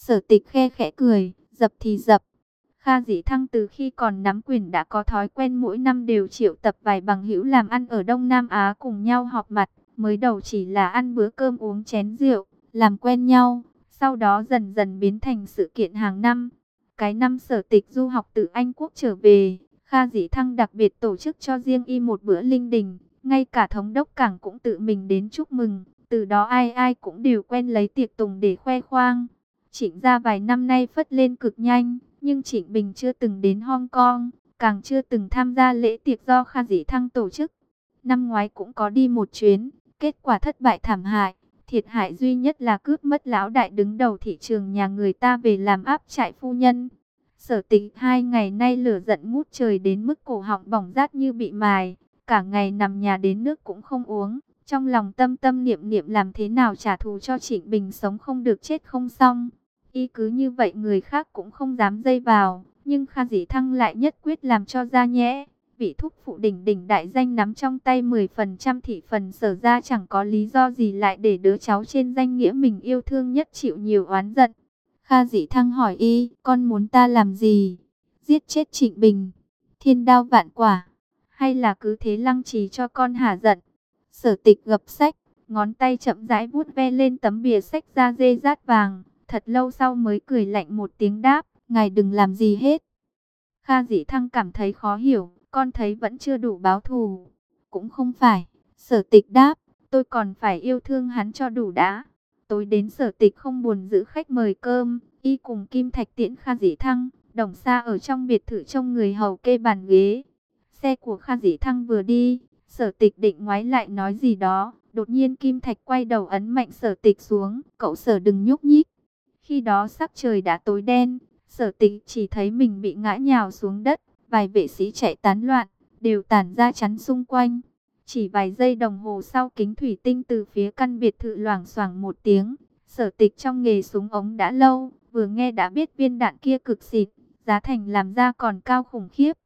Sở tịch khe khẽ cười, dập thì dập. Kha Dĩ Thăng từ khi còn nắm quyền đã có thói quen mỗi năm đều triệu tập vài bằng hữu làm ăn ở Đông Nam Á cùng nhau họp mặt. Mới đầu chỉ là ăn bữa cơm uống chén rượu, làm quen nhau. Sau đó dần dần biến thành sự kiện hàng năm. Cái năm sở tịch du học từ Anh Quốc trở về, Kha Dĩ Thăng đặc biệt tổ chức cho riêng y một bữa linh đình. Ngay cả thống đốc cảng cũng tự mình đến chúc mừng. Từ đó ai ai cũng đều quen lấy tiệc tùng để khoe khoang. Trịnh gia vài năm nay phất lên cực nhanh, nhưng Trịnh Bình chưa từng đến Hong Kong, càng chưa từng tham gia lễ tiệc do Kha Dĩ Thăng tổ chức. Năm ngoái cũng có đi một chuyến, kết quả thất bại thảm hại. Thiệt hại duy nhất là cướp mất lão đại đứng đầu thị trường nhà người ta về làm áp trại phu nhân. Sở tịch hai ngày nay lửa giận ngút trời đến mức cổ họng bỏng rát như bị mài. Cả ngày nằm nhà đến nước cũng không uống. Trong lòng tâm tâm niệm niệm làm thế nào trả thù cho Trịnh Bình sống không được chết không xong. Y cứ như vậy người khác cũng không dám dây vào, nhưng Kha Dĩ Thăng lại nhất quyết làm cho ra nhẽ. Vị thúc phụ đỉnh đỉnh đại danh nắm trong tay 10% thị phần sở ra chẳng có lý do gì lại để đứa cháu trên danh nghĩa mình yêu thương nhất chịu nhiều oán giận. Kha Dĩ Thăng hỏi y, con muốn ta làm gì? Giết chết Trịnh Bình, thiên đao vạn quả, hay là cứ thế lăng trì cho con hả giận? Sở tịch gập sách, ngón tay chậm rãi vuốt ve lên tấm bìa sách da dê rát vàng Thật lâu sau mới cười lạnh một tiếng đáp, ngài đừng làm gì hết. Kha dĩ thăng cảm thấy khó hiểu, con thấy vẫn chưa đủ báo thù. Cũng không phải, sở tịch đáp, tôi còn phải yêu thương hắn cho đủ đã. Tối đến sở tịch không buồn giữ khách mời cơm, y cùng Kim Thạch tiễn Kha dĩ thăng, đồng xa ở trong biệt thự trong người hầu kê bàn ghế. Xe của Kha dĩ thăng vừa đi, sở tịch định ngoái lại nói gì đó. Đột nhiên Kim Thạch quay đầu ấn mạnh sở tịch xuống, cậu sở đừng nhúc nhích. Khi đó sắc trời đã tối đen, sở tịch chỉ thấy mình bị ngã nhào xuống đất, vài vệ sĩ chạy tán loạn, đều tản ra chắn xung quanh. Chỉ vài giây đồng hồ sau kính thủy tinh từ phía căn biệt thự loảng xoảng một tiếng, sở tịch trong nghề súng ống đã lâu, vừa nghe đã biết viên đạn kia cực xịt, giá thành làm ra còn cao khủng khiếp.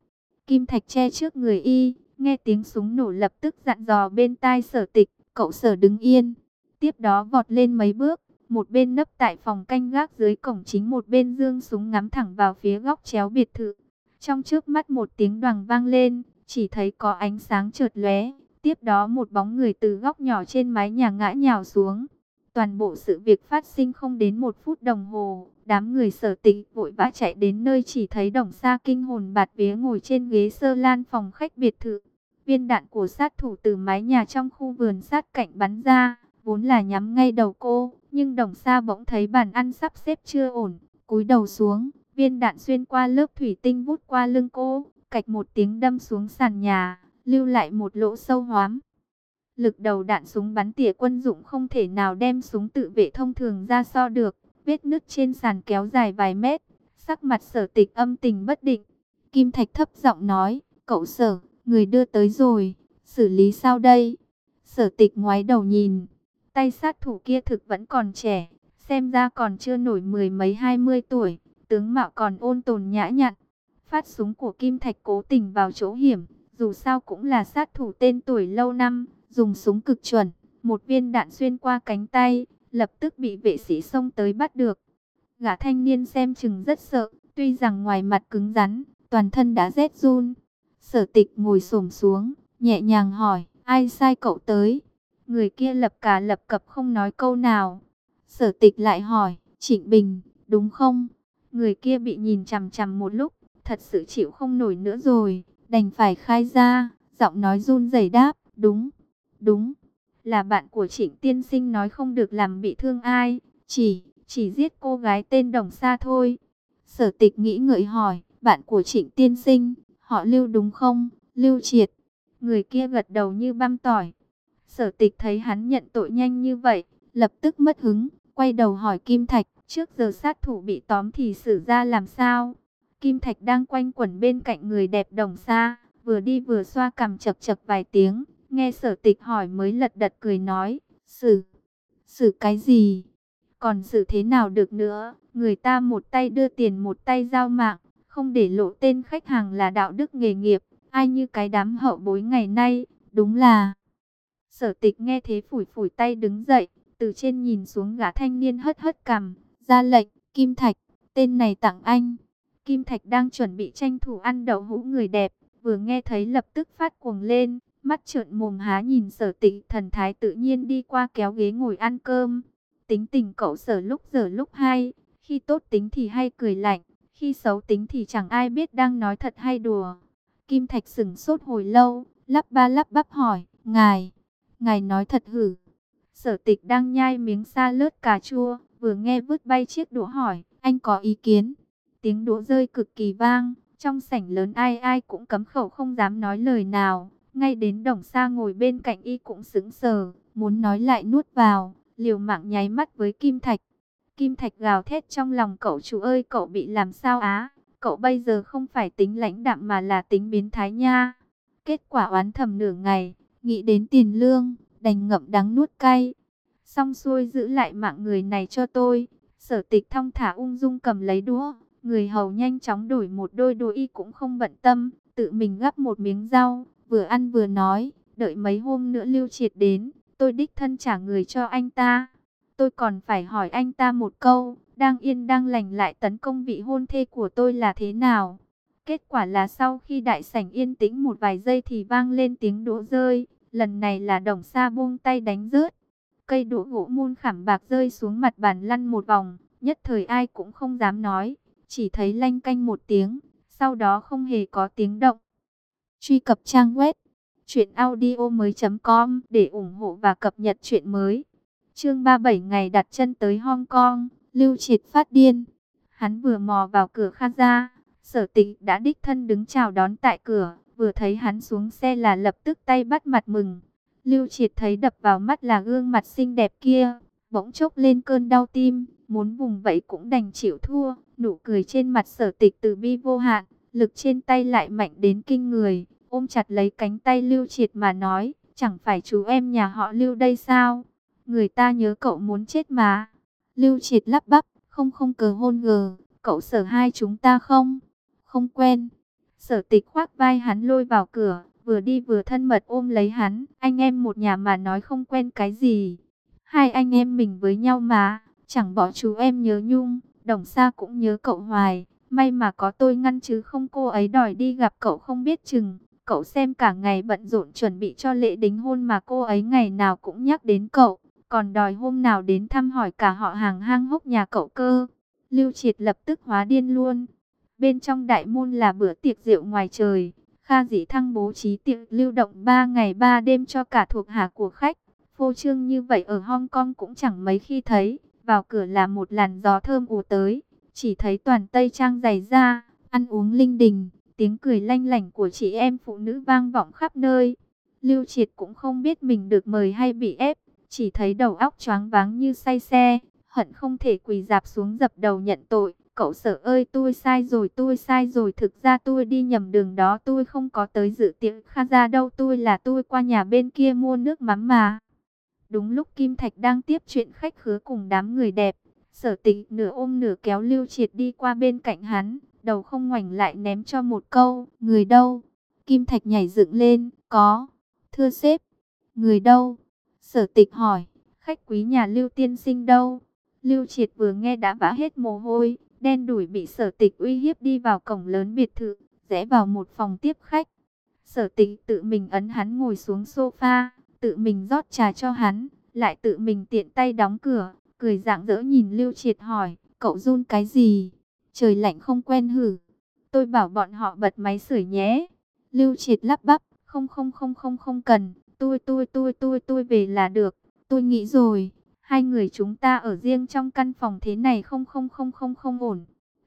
Kim Thạch che trước người y, nghe tiếng súng nổ lập tức dặn dò bên tai sở tịch, cậu sở đứng yên. Tiếp đó vọt lên mấy bước, một bên nấp tại phòng canh gác dưới cổng chính một bên dương súng ngắm thẳng vào phía góc chéo biệt thự. Trong trước mắt một tiếng đoàn vang lên, chỉ thấy có ánh sáng chợt lóe. Tiếp đó một bóng người từ góc nhỏ trên mái nhà ngã nhào xuống. Toàn bộ sự việc phát sinh không đến một phút đồng hồ. Đám người sở tịch vội vã chạy đến nơi chỉ thấy đồng xa kinh hồn bạt vía ngồi trên ghế sơ lan phòng khách biệt thự. Viên đạn của sát thủ từ mái nhà trong khu vườn sát cạnh bắn ra, vốn là nhắm ngay đầu cô. Nhưng đồng xa bỗng thấy bàn ăn sắp xếp chưa ổn, cúi đầu xuống, viên đạn xuyên qua lớp thủy tinh vút qua lưng cô, cạch một tiếng đâm xuống sàn nhà, lưu lại một lỗ sâu hoám. Lực đầu đạn súng bắn tỉa quân dụng không thể nào đem súng tự vệ thông thường ra so được, vết nứt trên sàn kéo dài vài mét, sắc mặt sở tịch âm tình bất định. Kim Thạch thấp giọng nói, cậu sở, người đưa tới rồi, xử lý sao đây? Sở tịch ngoái đầu nhìn, Tay sát thủ kia thực vẫn còn trẻ, xem ra còn chưa nổi mười mấy hai mươi tuổi, tướng mạo còn ôn tồn nhã nhặn. Phát súng của Kim Thạch cố tình vào chỗ hiểm, dù sao cũng là sát thủ tên tuổi lâu năm, dùng súng cực chuẩn, một viên đạn xuyên qua cánh tay, lập tức bị vệ sĩ xông tới bắt được. Gã thanh niên xem chừng rất sợ, tuy rằng ngoài mặt cứng rắn, toàn thân đã rét run. Sở tịch ngồi xổm xuống, nhẹ nhàng hỏi, ai sai cậu tới? Người kia lập cả lập cập không nói câu nào. Sở tịch lại hỏi, Trịnh Bình, đúng không? Người kia bị nhìn chằm chằm một lúc, thật sự chịu không nổi nữa rồi, đành phải khai ra, giọng nói run rẩy đáp, đúng, đúng, là bạn của Trịnh Tiên Sinh nói không được làm bị thương ai, chỉ, chỉ giết cô gái tên Đồng Sa thôi. Sở tịch nghĩ ngợi hỏi, bạn của Trịnh Tiên Sinh, họ Lưu đúng không? Lưu Triệt. Người kia gật đầu như băm tỏi, Sở tịch thấy hắn nhận tội nhanh như vậy, lập tức mất hứng, quay đầu hỏi Kim Thạch, trước giờ sát thủ bị tóm thì xử ra làm sao? Kim Thạch đang quanh quẩn bên cạnh người đẹp đồng xa, vừa đi vừa xoa cằm chập chập vài tiếng, nghe sở tịch hỏi mới lật đật cười nói, xử, xử cái gì? Còn xử thế nào được nữa, người ta một tay đưa tiền một tay giao mạng, không để lộ tên khách hàng là đạo đức nghề nghiệp, ai như cái đám hậu bối ngày nay, đúng là... Sở tịch nghe thế phủi phủi tay đứng dậy, từ trên nhìn xuống gã thanh niên hất hất cằm, ra lệnh, Kim Thạch, tên này tặng anh. Kim Thạch đang chuẩn bị tranh thủ ăn đậu hũ người đẹp, vừa nghe thấy lập tức phát cuồng lên, mắt trợn mồm há nhìn sở tịch thần thái tự nhiên đi qua kéo ghế ngồi ăn cơm. Tính tình cậu sở lúc giờ lúc hay, khi tốt tính thì hay cười lạnh, khi xấu tính thì chẳng ai biết đang nói thật hay đùa. Kim Thạch sửng sốt hồi lâu, lắp ba lắp bắp hỏi, ngài, ngài nói thật hử. Sở tịch đang nhai miếng xa lớt cà chua, vừa nghe vứt bay chiếc đũa hỏi, anh có ý kiến. Tiếng đũa rơi cực kỳ vang, trong sảnh lớn ai ai cũng cấm khẩu không dám nói lời nào. Ngay đến đồng xa ngồi bên cạnh y cũng sững sờ, muốn nói lại nuốt vào, liều mạng nháy mắt với Kim Thạch. Kim Thạch gào thét trong lòng cậu chủ ơi cậu bị làm sao á, cậu bây giờ không phải tính lãnh đạm mà là tính biến thái nha. Kết quả oán thầm nửa ngày, nghĩ đến tiền lương, đành ngậm đắng nuốt cay. Xong xuôi giữ lại mạng người này cho tôi. Sở tịch thong thả ung dung cầm lấy đũa. Người hầu nhanh chóng đổi một đôi đũa y cũng không bận tâm. Tự mình gắp một miếng rau. Vừa ăn vừa nói. Đợi mấy hôm nữa lưu triệt đến. Tôi đích thân trả người cho anh ta. Tôi còn phải hỏi anh ta một câu. Đang yên đang lành lại tấn công vị hôn thê của tôi là thế nào? Kết quả là sau khi đại sảnh yên tĩnh một vài giây thì vang lên tiếng đũa rơi. Lần này là đồng sa buông tay đánh rớt. Cây đũa gỗ muôn khảm bạc rơi xuống mặt bàn lăn một vòng. Nhất thời ai cũng không dám nói. Chỉ thấy lanh canh một tiếng. Sau đó không hề có tiếng động. Truy cập trang web. Chuyện audio mới com để ủng hộ và cập nhật chuyện mới. Chương 37 ngày đặt chân tới Hong Kong, Lưu Triệt phát điên. Hắn vừa mò vào cửa kha ra, sở tịch đã đích thân đứng chào đón tại cửa. Vừa thấy hắn xuống xe là lập tức tay bắt mặt mừng. Lưu Triệt thấy đập vào mắt là gương mặt xinh đẹp kia, bỗng chốc lên cơn đau tim, muốn vùng vẫy cũng đành chịu thua. Nụ cười trên mặt sở tịch từ bi vô hạn, lực trên tay lại mạnh đến kinh người, ôm chặt lấy cánh tay Lưu Triệt mà nói, chẳng phải chú em nhà họ Lưu đây sao? Người ta nhớ cậu muốn chết mà. Lưu Triệt lắp bắp, không không cờ hôn gờ, cậu sở hai chúng ta không? Không quen. Sở tịch khoác vai hắn lôi vào cửa, vừa đi vừa thân mật ôm lấy hắn. Anh em một nhà mà nói không quen cái gì. Hai anh em mình với nhau mà, chẳng bỏ chú em nhớ nhung, đồng xa cũng nhớ cậu hoài. May mà có tôi ngăn chứ không cô ấy đòi đi gặp cậu không biết chừng. Cậu xem cả ngày bận rộn chuẩn bị cho lễ đính hôn mà cô ấy ngày nào cũng nhắc đến cậu. Còn đòi hôm nào đến thăm hỏi cả họ hàng hang hốc nhà cậu cơ. Lưu Triệt lập tức hóa điên luôn. Bên trong đại môn là bữa tiệc rượu ngoài trời. Kha Dĩ Thăng bố trí tiệc lưu động 3 ngày 3 đêm cho cả thuộc hạ của khách. Phô trương như vậy ở Hong Kong cũng chẳng mấy khi thấy. Vào cửa là một làn gió thơm ùa tới. Chỉ thấy toàn Tây Trang dày da, ăn uống linh đình. Tiếng cười lanh lảnh của chị em phụ nữ vang vọng khắp nơi. Lưu Triệt cũng không biết mình được mời hay bị ép. Chỉ thấy đầu óc choáng váng như say xe. Hận không thể quỳ dạp xuống dập đầu nhận tội cậu sở ơi tôi sai rồi tôi sai rồi thực ra tôi đi nhầm đường đó tôi không có tới dự tiệc kha ra đâu tôi là tôi qua nhà bên kia mua nước mắm mà. Đúng lúc Kim Thạch đang tiếp chuyện khách khứa cùng đám người đẹp, sở tịch nửa ôm nửa kéo lưu triệt đi qua bên cạnh hắn, đầu không ngoảnh lại ném cho một câu, người đâu? Kim Thạch nhảy dựng lên, có, thưa sếp, người đâu? Sở tịch hỏi, khách quý nhà lưu tiên sinh đâu? Lưu triệt vừa nghe đã vã hết mồ hôi, đen đuổi bị sở tịch uy hiếp đi vào cổng lớn biệt thự, rẽ vào một phòng tiếp khách. Sở tịch tự mình ấn hắn ngồi xuống sofa, tự mình rót trà cho hắn, lại tự mình tiện tay đóng cửa, cười dạng dỡ nhìn Lưu Triệt hỏi, cậu run cái gì? Trời lạnh không quen hử. Tôi bảo bọn họ bật máy sưởi nhé. Lưu Triệt lắp bắp, không không không không không cần, tôi tôi tôi tôi tôi về là được, tôi nghĩ rồi, Hai người chúng ta ở riêng trong căn phòng thế này không không không không không ổn.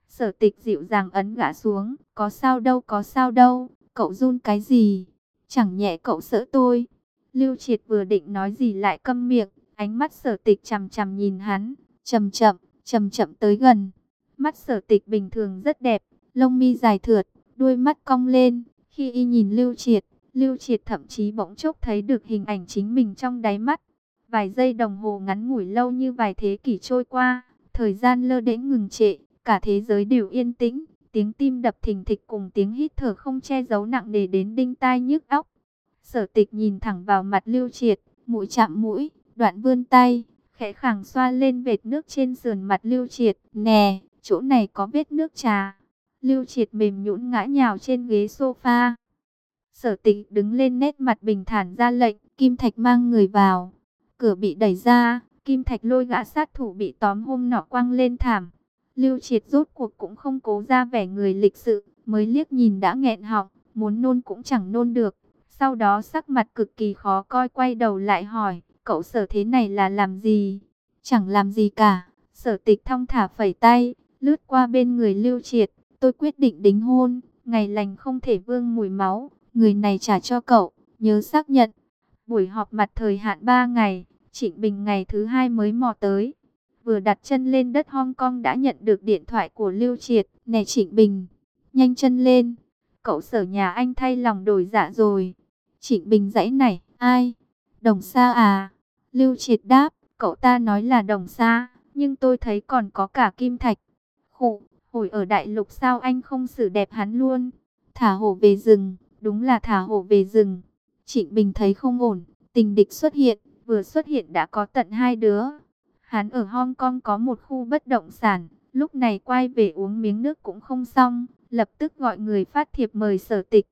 Sở tịch dịu dàng ấn gã xuống. Có sao đâu có sao đâu. Cậu run cái gì? Chẳng nhẹ cậu sợ tôi. Lưu triệt vừa định nói gì lại câm miệng. Ánh mắt sở tịch chằm chằm nhìn hắn. Chậm chậm, chậm chậm tới gần. Mắt sở tịch bình thường rất đẹp. Lông mi dài thượt, đuôi mắt cong lên. Khi y nhìn lưu triệt, lưu triệt thậm chí bỗng chốc thấy được hình ảnh chính mình trong đáy mắt. Vài giây đồng hồ ngắn ngủi lâu như vài thế kỷ trôi qua, thời gian lơ đễnh ngừng trệ, cả thế giới đều yên tĩnh, tiếng tim đập thình thịch cùng tiếng hít thở không che giấu nặng nề đến đinh tai nhức óc. Sở tịch nhìn thẳng vào mặt lưu triệt, mũi chạm mũi, đoạn vươn tay, khẽ khàng xoa lên vệt nước trên sườn mặt Lưu Triệt. Nè, chỗ này có vết nước trà. Lưu Triệt mềm nhũn ngã nhào trên ghế sofa. Sở tịch đứng lên nét mặt bình thản ra lệnh, Kim Thạch mang người vào. Cửa bị đẩy ra, Kim Thạch lôi gã sát thủ bị tóm hôm nọ quăng lên thảm. Lưu Triệt rốt cuộc cũng không cố ra vẻ người lịch sự, mới liếc nhìn đã nghẹn họng, muốn nôn cũng chẳng nôn được. Sau đó sắc mặt cực kỳ khó coi quay đầu lại hỏi, cậu sở thế này là làm gì? Chẳng làm gì cả, sở tịch thong thả phẩy tay, lướt qua bên người Lưu Triệt, tôi quyết định đính hôn, ngày lành không thể vương mùi máu, người này trả cho cậu, nhớ xác nhận. Buổi họp mặt thời hạn 3 ngày, Trịnh Bình ngày thứ hai mới mò tới. Vừa đặt chân lên đất Hong Kong đã nhận được điện thoại của Lưu Triệt. Nè Trịnh Bình, nhanh chân lên. Cậu sở nhà anh thay lòng đổi dạ rồi. Trịnh Bình dãy này, ai? Đồng Sa à? Lưu Triệt đáp, cậu ta nói là Đồng Sa, nhưng tôi thấy còn có cả Kim Thạch. Khụ, hồi ở đại lục sao anh không xử đẹp hắn luôn? Thả hổ về rừng, đúng là thả hổ về rừng. Trịnh Bình thấy không ổn, tình địch xuất hiện, vừa xuất hiện đã có tận hai đứa. Hắn ở Hong Kong có một khu bất động sản, lúc này quay về uống miếng nước cũng không xong, lập tức gọi người phát thiệp mời sở tịch.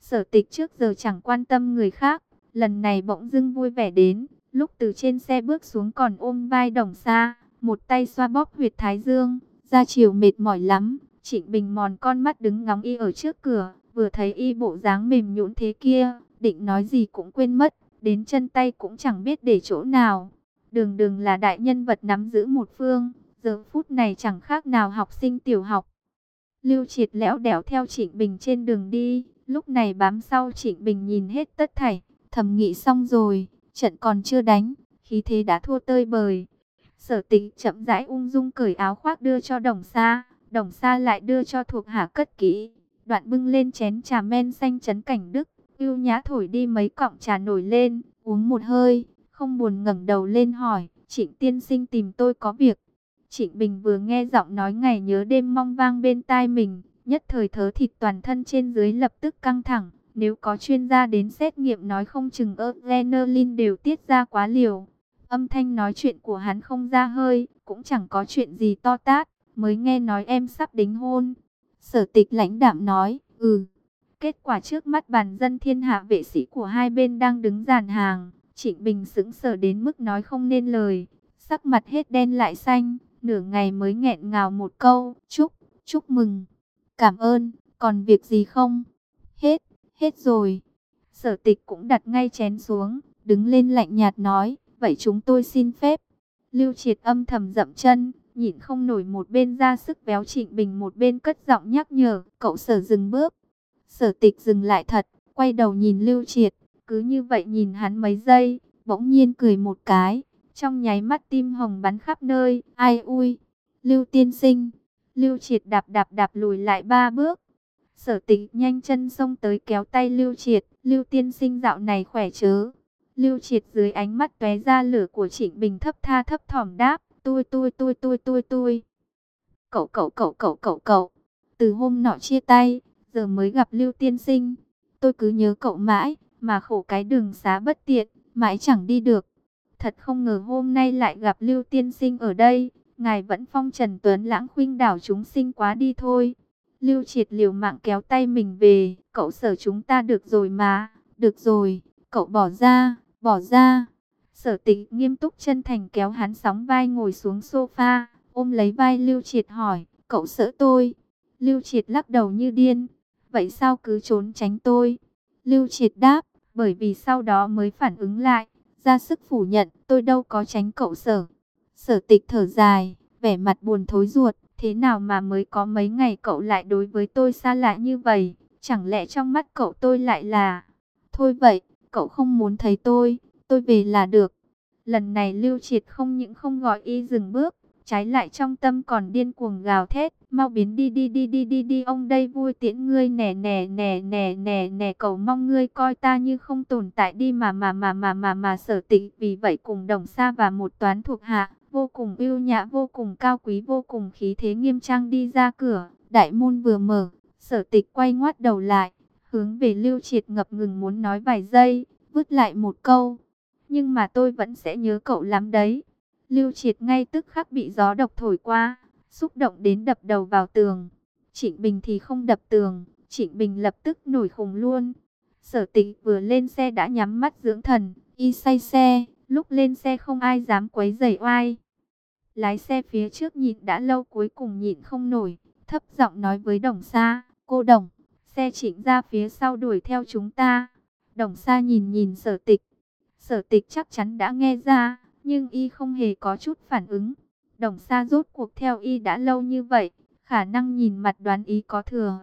Sở tịch trước giờ chẳng quan tâm người khác, lần này bỗng dưng vui vẻ đến, lúc từ trên xe bước xuống còn ôm vai đồng xa, một tay xoa bóp huyệt thái dương, ra chiều mệt mỏi lắm. Trịnh Bình mòn con mắt đứng ngóng y ở trước cửa, vừa thấy y bộ dáng mềm nhũn thế kia, định nói gì cũng quên mất, đến chân tay cũng chẳng biết để chỗ nào. Đường đường là đại nhân vật nắm giữ một phương, giờ phút này chẳng khác nào học sinh tiểu học. Lưu triệt lẽo đẻo theo Trịnh Bình trên đường đi, lúc này bám sau Trịnh Bình nhìn hết tất thảy, thầm nghĩ xong rồi, trận còn chưa đánh, khí thế đã thua tơi bời. Sở tịch chậm rãi ung dung cởi áo khoác đưa cho đồng xa, đồng xa lại đưa cho thuộc hạ cất kỹ, đoạn bưng lên chén trà men xanh chấn cảnh đức, Ưu nhã thổi đi mấy cọng trà nổi lên, uống một hơi, không buồn ngẩng đầu lên hỏi, Trịnh tiên sinh tìm tôi có việc. Trịnh Bình vừa nghe giọng nói ngày nhớ đêm mong vang bên tai mình, nhất thời thớ thịt toàn thân trên dưới lập tức căng thẳng. Nếu có chuyên gia đến xét nghiệm nói không chừng adrenaline đều tiết ra quá liều. Âm thanh nói chuyện của hắn không ra hơi, cũng chẳng có chuyện gì to tát, mới nghe nói em sắp đính hôn. Sở tịch lãnh đạm nói, ừ, Kết quả trước mắt bàn dân thiên hạ vệ sĩ của hai bên đang đứng dàn hàng. Trịnh Bình sững sờ đến mức nói không nên lời. Sắc mặt hết đen lại xanh. Nửa ngày mới nghẹn ngào một câu. Chúc, chúc mừng. Cảm ơn, còn việc gì không? Hết, hết rồi. Sở tịch cũng đặt ngay chén xuống. Đứng lên lạnh nhạt nói. Vậy chúng tôi xin phép. Lưu triệt âm thầm dậm chân. Nhìn không nổi một bên ra sức béo Trịnh Bình một bên cất giọng nhắc nhở. Cậu sở dừng bước. Sở tịch dừng lại thật, quay đầu nhìn Lưu Triệt, cứ như vậy nhìn hắn mấy giây, bỗng nhiên cười một cái, trong nháy mắt tim hồng bắn khắp nơi, ai ui, Lưu tiên sinh, Lưu Triệt đạp đạp đạp lùi lại ba bước. Sở tịch nhanh chân xông tới kéo tay Lưu Triệt, Lưu tiên sinh dạo này khỏe chớ. Lưu Triệt dưới ánh mắt tóe ra lửa của Trịnh Bình thấp tha thấp thỏm đáp, tôi tôi tôi tôi tôi tôi. Cậu cậu cậu cậu cậu cậu, từ hôm nọ chia tay, giờ mới gặp Lưu Tiên Sinh. Tôi cứ nhớ cậu mãi, mà khổ cái đường xá bất tiện, mãi chẳng đi được. Thật không ngờ hôm nay lại gặp Lưu Tiên Sinh ở đây, ngài vẫn phong trần tuấn lãng khuynh đảo chúng sinh quá đi thôi. Lưu triệt liều mạng kéo tay mình về, cậu sở chúng ta được rồi mà, được rồi, cậu bỏ ra, bỏ ra. Sở tịch nghiêm túc chân thành kéo hắn sóng vai ngồi xuống sofa, ôm lấy vai Lưu triệt hỏi, cậu sợ tôi. Lưu triệt lắc đầu như điên, Vậy sao cứ trốn tránh tôi? Lưu Triệt đáp, bởi vì sau đó mới phản ứng lại, ra sức phủ nhận, tôi đâu có tránh cậu sở. Sở tịch thở dài, vẻ mặt buồn thối ruột, thế nào mà mới có mấy ngày cậu lại đối với tôi xa lạ như vậy? Chẳng lẽ trong mắt cậu tôi lại là... Thôi vậy, cậu không muốn thấy tôi, tôi về là được. Lần này Lưu Triệt không những không gọi y dừng bước, trái lại trong tâm còn điên cuồng gào thét, mau biến đi đi đi đi đi đi ông đây vui tiễn ngươi nè nè nè nè nè nè cầu mong ngươi coi ta như không tồn tại đi mà mà mà mà mà mà sở tịch vì vậy cùng đồng xa và một toán thuộc hạ, vô cùng ưu nhã vô cùng cao quý vô cùng khí thế nghiêm trang đi ra cửa, đại môn vừa mở, sở tịch quay ngoắt đầu lại, hướng về lưu triệt ngập ngừng muốn nói vài giây, vứt lại một câu, nhưng mà tôi vẫn sẽ nhớ cậu lắm đấy. Lưu Triệt ngay tức khắc bị gió độc thổi qua, xúc động đến đập đầu vào tường. Trịnh Bình thì không đập tường, Trịnh Bình lập tức nổi khùng luôn. Sở tịch vừa lên xe đã nhắm mắt dưỡng thần, y say xe, lúc lên xe không ai dám quấy rầy oai. Lái xe phía trước nhịn đã lâu cuối cùng nhịn không nổi, thấp giọng nói với đồng xa, cô đồng, xe chỉnh ra phía sau đuổi theo chúng ta. Đồng xa nhìn nhìn sở tịch, sở tịch chắc chắn đã nghe ra, nhưng y không hề có chút phản ứng. Đồng sa rốt cuộc theo y đã lâu như vậy, khả năng nhìn mặt đoán ý có thừa.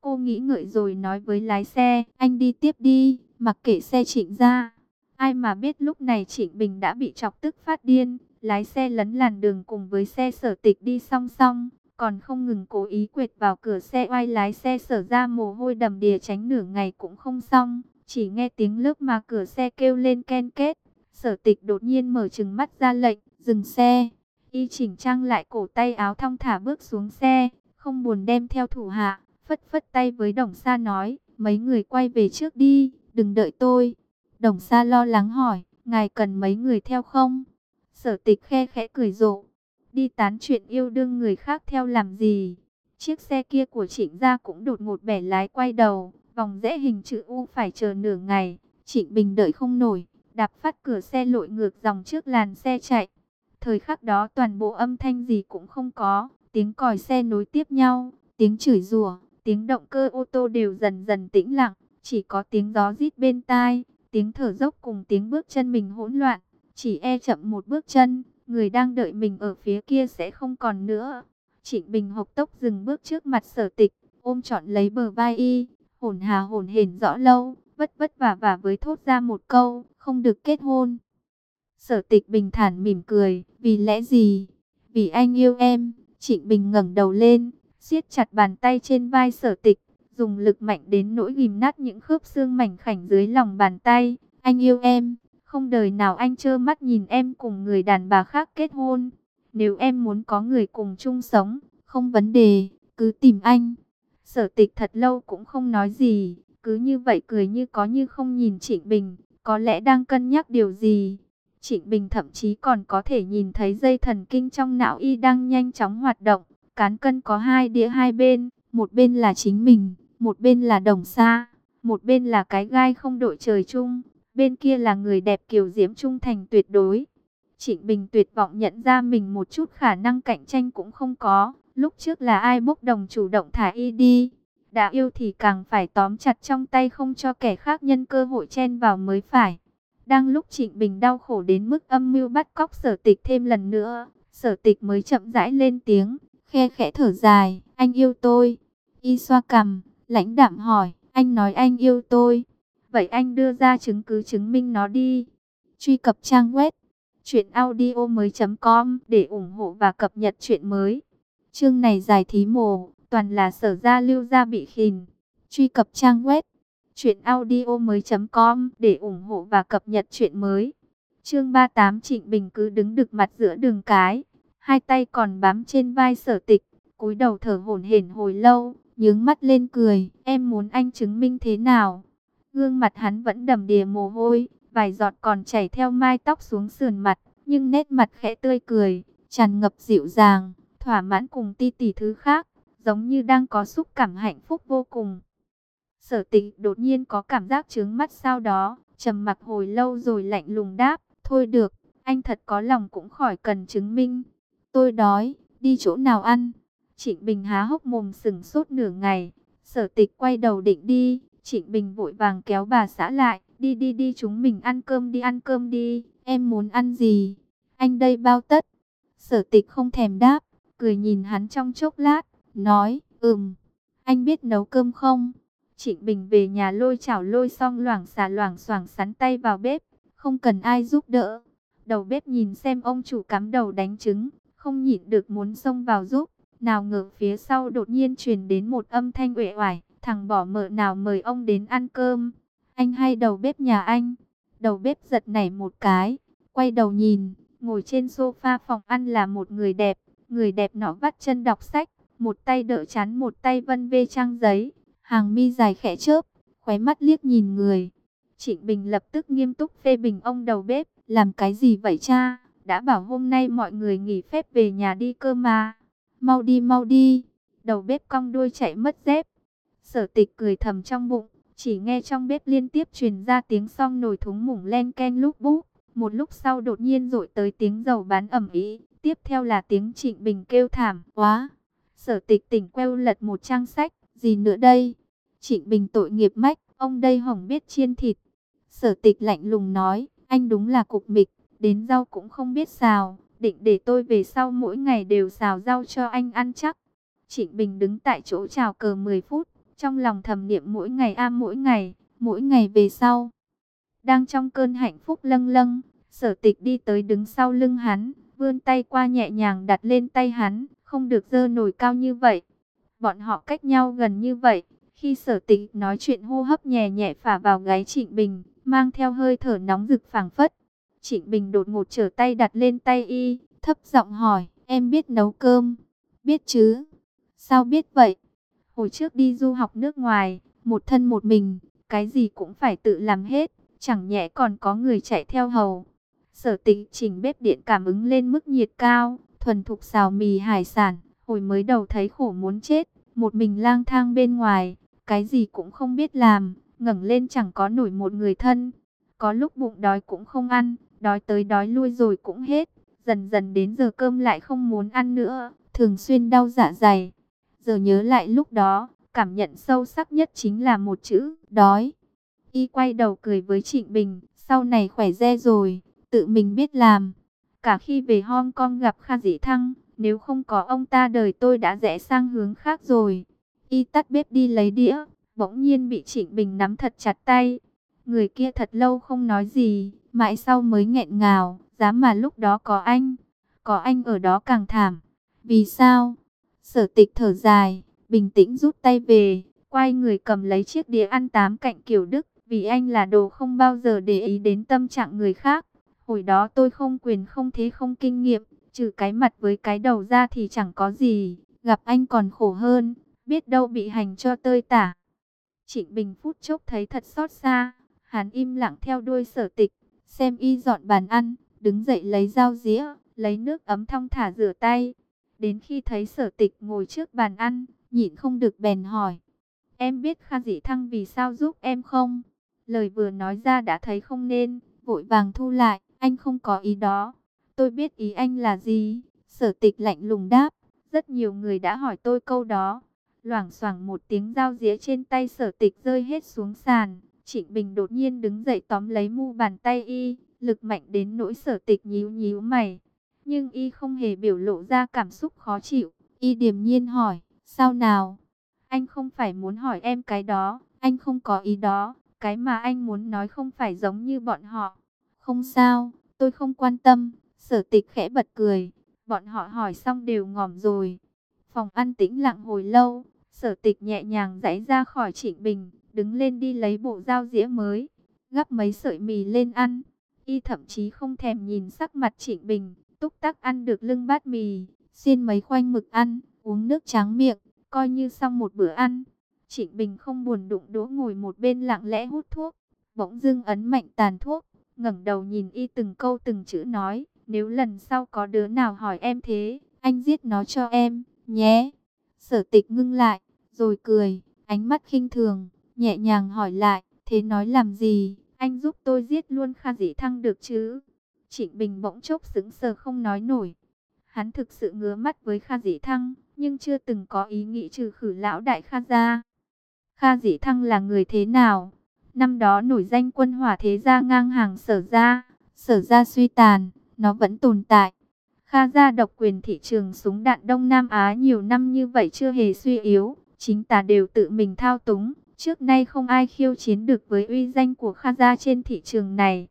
Cô nghĩ ngợi rồi nói với lái xe, anh đi tiếp đi, mặc kệ xe chỉnh ra. Ai mà biết lúc này Trịnh Bình đã bị chọc tức phát điên, lái xe lấn làn đường cùng với xe sở tịch đi song song, còn không ngừng cố ý quệt vào cửa xe oai lái xe sở ra mồ hôi đầm đìa tránh nửa ngày cũng không xong, chỉ nghe tiếng lớp mà cửa xe kêu lên ken kết, sở tịch đột nhiên mở trừng mắt ra lệnh, dừng xe, y chỉnh trang lại cổ tay áo thong thả bước xuống xe, không buồn đem theo thủ hạ, phất phất tay với đồng sa nói, mấy người quay về trước đi, đừng đợi tôi. Đồng sa lo lắng hỏi, ngài cần mấy người theo không? Sở tịch khe khẽ cười rộ, đi tán chuyện yêu đương người khác theo làm gì? Chiếc xe kia của trịnh gia cũng đột ngột bẻ lái quay đầu, vòng rẽ hình chữ U phải chờ nửa ngày. Trịnh Bình đợi không nổi, đạp phát cửa xe lội ngược dòng trước làn xe chạy. Thời khắc đó toàn bộ âm thanh gì cũng không có, tiếng còi xe nối tiếp nhau, tiếng chửi rủa, tiếng động cơ ô tô đều dần dần tĩnh lặng, chỉ có tiếng gió rít bên tai, tiếng thở dốc cùng tiếng bước chân mình hỗn loạn, chỉ e chậm một bước chân, người đang đợi mình ở phía kia sẽ không còn nữa. Trịnh Bình hộc tốc dừng bước trước mặt sở tịch, ôm trọn lấy bờ vai y, hồn hà hồn hển rõ lâu, vất vất vả vả với thốt ra một câu, không được kết hôn. Sở tịch bình thản mỉm cười, vì lẽ gì? Vì anh yêu em, Trịnh Bình ngẩng đầu lên, siết chặt bàn tay trên vai sở tịch, dùng lực mạnh đến nỗi ghim nát những khớp xương mảnh khảnh dưới lòng bàn tay. Anh yêu em, không đời nào anh trơ mắt nhìn em cùng người đàn bà khác kết hôn. Nếu em muốn có người cùng chung sống, không vấn đề, cứ tìm anh. Sở tịch thật lâu cũng không nói gì, cứ như vậy cười như có như không nhìn Trịnh Bình, có lẽ đang cân nhắc điều gì. Trịnh Bình thậm chí còn có thể nhìn thấy dây thần kinh trong não y đang nhanh chóng hoạt động. Cán cân có hai đĩa hai bên, một bên là chính mình, một bên là đồng xa, một bên là cái gai không đội trời chung, bên kia là người đẹp kiều diễm trung thành tuyệt đối. Trịnh Bình tuyệt vọng nhận ra mình một chút khả năng cạnh tranh cũng không có, lúc trước là ai bốc đồng chủ động thả y đi. Đã yêu thì càng phải tóm chặt trong tay không cho kẻ khác nhân cơ hội chen vào mới phải. Đang lúc Trịnh Bình đau khổ đến mức âm mưu bắt cóc sở tịch thêm lần nữa, sở tịch mới chậm rãi lên tiếng, khe khẽ thở dài, anh yêu tôi. Y xoa cầm lãnh đạm hỏi, anh nói anh yêu tôi. Vậy anh đưa ra chứng cứ chứng minh nó đi. Truy cập trang web truyệnaudiomoi.com để ủng hộ và cập nhật chuyện mới. Chương này dài thí mồ, toàn là sở gia lưu gia bị khìn. Truy cập trang web truyệnaudiomoi.com để ủng hộ và cập nhật truyện mới. Chương 38 Trịnh Bình cứ đứng đực mặt giữa đường cái, hai tay còn bám trên vai sở tịch, cúi đầu thở hổn hển hồi lâu, nhướng mắt lên cười, em muốn anh chứng minh thế nào? Gương mặt hắn vẫn đầm đìa mồ hôi, vài giọt còn chảy theo mai tóc xuống sườn mặt, nhưng nét mặt khẽ tươi cười, tràn ngập dịu dàng, thỏa mãn cùng ti tỉ thứ khác, giống như đang có xúc cảm hạnh phúc vô cùng. Sở tịch đột nhiên có cảm giác trướng mắt sau đó, trầm mặc hồi lâu rồi lạnh lùng đáp, thôi được, anh thật có lòng cũng khỏi cần chứng minh. Tôi đói, đi chỗ nào ăn? Trịnh Bình há hốc mồm sừng sốt nửa ngày, sở tịch quay đầu định đi, Trịnh Bình vội vàng kéo bà xã lại, đi đi đi chúng mình ăn cơm đi ăn cơm đi, em muốn ăn gì? Anh đây bao tất. Sở tịch không thèm đáp, cười nhìn hắn trong chốc lát, nói, ừm, anh biết nấu cơm không? Trịnh Bình về nhà lôi chảo lôi xong loảng xà loảng xoảng sắn tay vào bếp, không cần ai giúp đỡ. Đầu bếp nhìn xem ông chủ cắm đầu đánh trứng, không nhịn được muốn xông vào giúp. Nào ngờ phía sau đột nhiên truyền đến một âm thanh uể oải, thằng bỏ mợ nào mời ông đến ăn cơm. Anh hay đầu bếp nhà anh? Đầu bếp giật nảy một cái, quay đầu nhìn, ngồi trên sofa phòng ăn là một người đẹp. Người đẹp nọ vắt chân đọc sách, một tay đỡ chắn một tay vân vê trang giấy. Hàng mi dài khẽ chớp, khóe mắt liếc nhìn người. Trịnh Bình lập tức nghiêm túc phê bình ông đầu bếp, làm cái gì vậy cha? đã bảo hôm nay mọi người nghỉ phép về nhà đi cơ mà. Mau đi mau đi, đầu bếp cong đuôi chạy mất dép. Sở tịch cười thầm trong bụng, chỉ nghe trong bếp liên tiếp truyền ra tiếng song nồi thúng mủng len ken lúc bút Một lúc sau đột nhiên rội tới tiếng dầu bán ẩm ý, tiếp theo là tiếng Trịnh Bình kêu thảm, quá. Sở tịch tỉnh queo lật một trang sách, gì nữa đây? Trịnh Bình tội nghiệp mách, ông đây hỏng biết chiên thịt. Sở tịch lạnh lùng nói, anh đúng là cục mịch, đến rau cũng không biết xào, định để tôi về sau mỗi ngày đều xào rau cho anh ăn chắc. Trịnh Bình đứng tại chỗ chào cờ 10 phút, trong lòng thầm niệm mỗi ngày a mỗi ngày, mỗi ngày về sau. Đang trong cơn hạnh phúc lâng lâng, sở tịch đi tới đứng sau lưng hắn, vươn tay qua nhẹ nhàng đặt lên tay hắn, không được dơ nổi cao như vậy. Bọn họ cách nhau gần như vậy, khi sở tịch nói chuyện hô hấp nhẹ nhẹ phả vào gáy Trịnh Bình, mang theo hơi thở nóng rực phảng phất. Trịnh Bình đột ngột trở tay đặt lên tay y, thấp giọng hỏi, em biết nấu cơm? Biết chứ? Sao biết vậy? Hồi trước đi du học nước ngoài, một thân một mình, cái gì cũng phải tự làm hết, chẳng nhẽ còn có người chạy theo hầu. Sở tịch chỉnh bếp điện cảm ứng lên mức nhiệt cao, thuần thục xào mì hải sản, hồi mới đầu thấy khổ muốn chết, một mình lang thang bên ngoài, cái gì cũng không biết làm, ngẩng lên chẳng có nổi một người thân. Có lúc bụng đói cũng không ăn, đói tới đói lui rồi cũng hết, dần dần đến giờ cơm lại không muốn ăn nữa, thường xuyên đau dạ dày. Giờ nhớ lại lúc đó, cảm nhận sâu sắc nhất chính là một chữ, đói. Y quay đầu cười với Trịnh Bình, sau này khỏe re rồi, tự mình biết làm. Cả khi về Hong Kong gặp Kha Dĩ Thăng, nếu không có ông ta đời tôi đã rẽ sang hướng khác rồi. Y tắt bếp đi lấy đĩa, bỗng nhiên bị Trịnh Bình nắm thật chặt tay. Người kia thật lâu không nói gì, mãi sau mới nghẹn ngào, dám mà lúc đó có anh, có anh ở đó càng thảm. Vì sao? Sở tịch thở dài, bình tĩnh rút tay về, quay người cầm lấy chiếc đĩa ăn tám cạnh kiểu Đức, vì anh là đồ không bao giờ để ý đến tâm trạng người khác. Hồi đó tôi không quyền không thế không kinh nghiệm, trừ cái mặt với cái đầu ra thì chẳng có gì, gặp anh còn khổ hơn, biết đâu bị hành cho tơi tả. Trịnh Bình phút chốc thấy thật xót xa, hắn im lặng theo đuôi sở tịch, xem y dọn bàn ăn, đứng dậy lấy dao dĩa, lấy nước ấm thong thả rửa tay. Đến khi thấy sở tịch ngồi trước bàn ăn, nhịn không được bèn hỏi. Em biết Kha Dĩ Thăng vì sao giúp em không? Lời vừa nói ra đã thấy không nên, vội vàng thu lại, anh không có ý đó. Tôi biết ý anh là gì? Sở tịch lạnh lùng đáp, rất nhiều người đã hỏi tôi câu đó. Loảng xoảng một tiếng dao dĩa trên tay sở tịch rơi hết xuống sàn. Trịnh Bình đột nhiên đứng dậy tóm lấy mu bàn tay y, lực mạnh đến nỗi sở tịch nhíu nhíu mày. Nhưng y không hề biểu lộ ra cảm xúc khó chịu. Y điềm nhiên hỏi, sao nào? Anh không phải muốn hỏi em cái đó, anh không có ý đó. Cái mà anh muốn nói không phải giống như bọn họ. Không sao, tôi không quan tâm. Sở tịch khẽ bật cười. Bọn họ hỏi xong đều ngòm rồi. Phòng ăn tĩnh lặng hồi lâu. Sở tịch nhẹ nhàng giãy ra khỏi trịnh bình. Đứng lên đi lấy bộ dao dĩa mới. Gắp mấy sợi mì lên ăn. Y thậm chí không thèm nhìn sắc mặt trịnh bình. Túc tắc ăn được lưng bát mì. Xiên mấy khoanh mực ăn. Uống nước trắng miệng. Coi như xong một bữa ăn. Trịnh Bình không buồn đụng đũa ngồi một bên lặng lẽ hút thuốc. Bỗng dưng ấn mạnh tàn thuốc ngẩng đầu nhìn y từng câu từng chữ nói. Nếu lần sau có đứa nào hỏi em thế, anh giết nó cho em, nhé. Sở tịch ngưng lại, rồi cười, ánh mắt khinh thường, nhẹ nhàng hỏi lại, thế nói làm gì, anh giúp tôi giết luôn Kha Dĩ Thăng được chứ? Trịnh Bình bỗng chốc sững sờ không nói nổi. Hắn thực sự ngứa mắt với Kha Dĩ Thăng, nhưng chưa từng có ý nghĩ trừ khử lão đại Kha gia. Kha Dĩ Thăng là người thế nào? Năm đó nổi danh quân hỏa thế gia ngang hàng sở gia, sở gia suy tàn, nó vẫn tồn tại. Kha gia độc quyền thị trường súng đạn Đông Nam Á nhiều năm như vậy chưa hề suy yếu, chính ta đều tự mình thao túng. Trước nay không ai khiêu chiến được với uy danh của Kha gia trên thị trường này.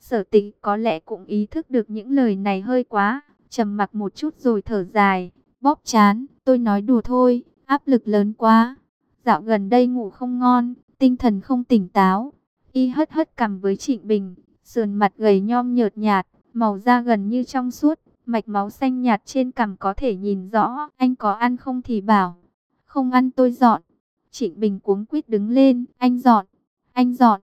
Sở tịch có lẽ cũng ý thức được những lời này hơi quá, trầm mặc một chút rồi thở dài, bóp chán, tôi nói đùa thôi, áp lực lớn quá. Dạo gần đây ngủ không ngon, tinh thần không tỉnh táo. Y hất hất cầm với Trịnh Bình, sườn mặt gầy nhom nhợt nhạt, màu da gần như trong suốt, mạch máu xanh nhạt trên cằm có thể nhìn rõ. Anh có ăn không thì bảo, không ăn tôi dọn. Trịnh Bình cuống quýt đứng lên, anh dọn, anh dọn.